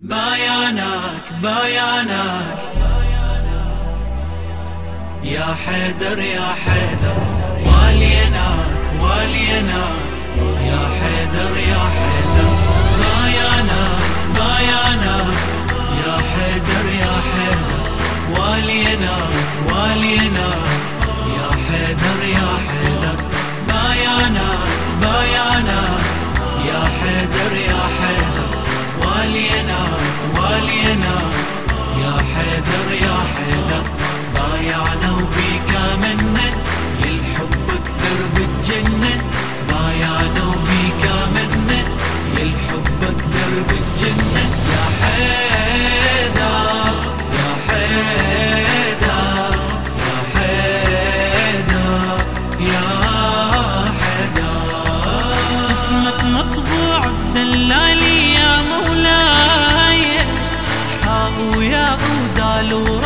بايعناك بايعناك يا حيدر يا حيدر واليناك واليناك. يا حيدر يا حيدر. حيدر يا حيدر بايعنا وبيك آمنا يلحبك درب الجنة بايعنا وبيك آمنا يلحبك درب الجنة يا حيدر يا حيدر يا حيدر يا حيدر. اسمك مطبوع في دلالي يا مولاي. luz.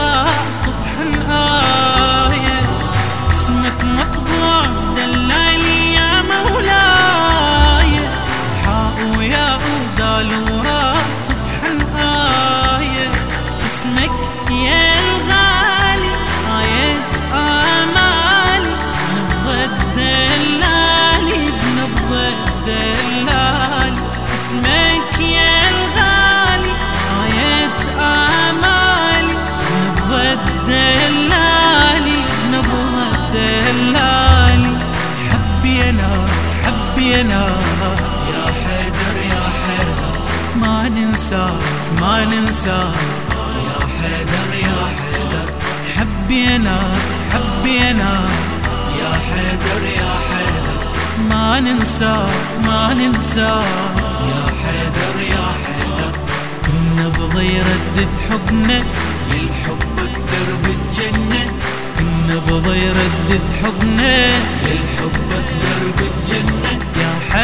حبي أنا يا حيدر يا حيدر. ما ننساك ما ننساك يا حيدر يا حيدر. حبي أنا حبي أنا يا حيدر يا حيدر. ما ننساك ما ننساك يا حيدر يا حيدر. كنا يردد حبنا. يلحبك درب الجنة كنا يردد حبنا. يلحبك درب الجنة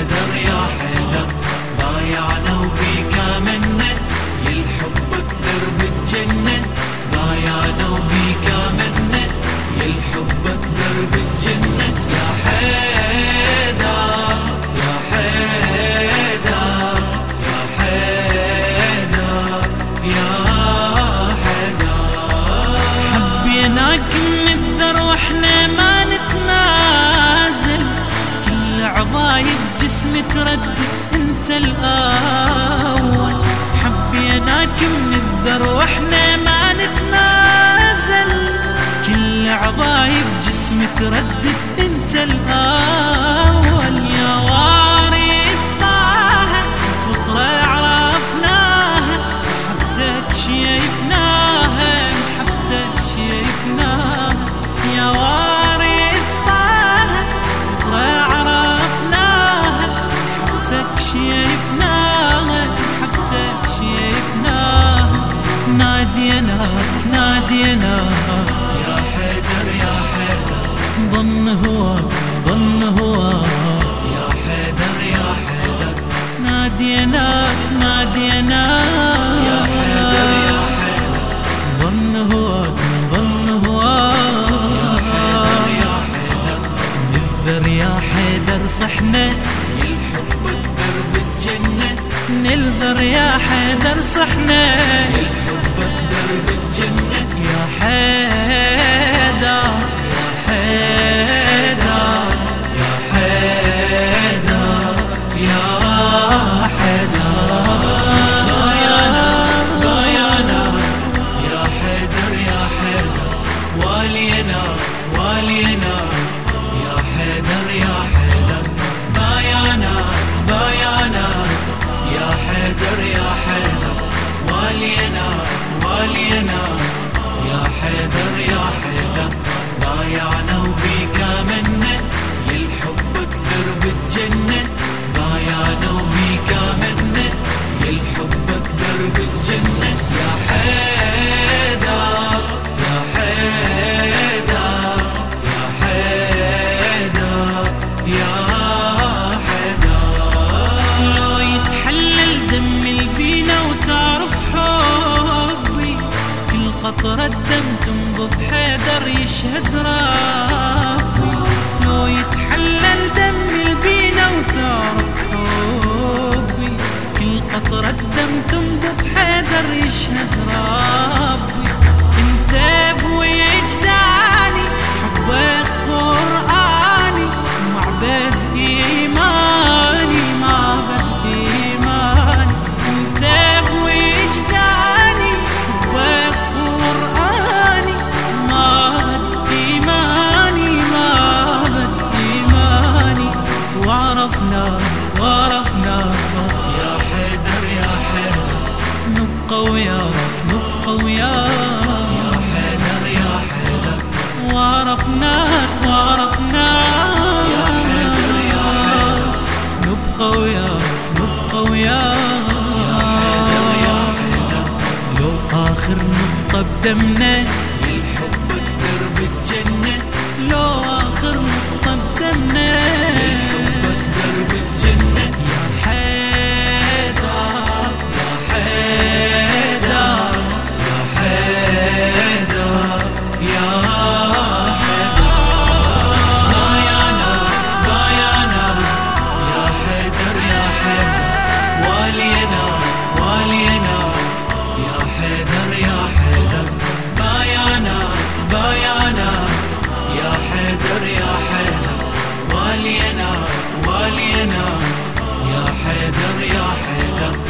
حيدر يا حيدر بايعنا وبيك آمنا يلحبك درب الجنة بايعنا وبيك آمنا يلحبك درب الجنة يا حيدر يا حيدر يا حيدر يا حيدر. حبيناك من الذر وإحنا جسمي تردد انت الأول. حبيناك من الذر وإحنا ما نتنازل. كل عضايب جسمي تردد ناديناك ناديناك يا حيدر يا حيدر. ظن هواك ظن هواك يا حيدر يا حيدر. ناديناك ناديناك يا حيدر يا حيدر. ظن ظن هواك يا حيدر يا حيدر. صحنا يلحبك درب الجنة نلذر يا حيدر صحنا قطرة دم تنبض حيدر يشهد ربي لو يتحلل دم البينا وتعرف وعرفنا وعرفنا. يا حيدر يا حيدر. نبقى وياك نبقى وياك. يا حيدر يا حيدر. وعرفناك وعرفناك يا حيدر يا حيدر. نبقى وياك نبقى وياك. يا حيدر يا حيدر. لو آخر نقطة بدمنا. للحبك درب الجنة لو آخر نقطة بدمنا. يا حيدر والينا والينا يا حيدر يا حيدر.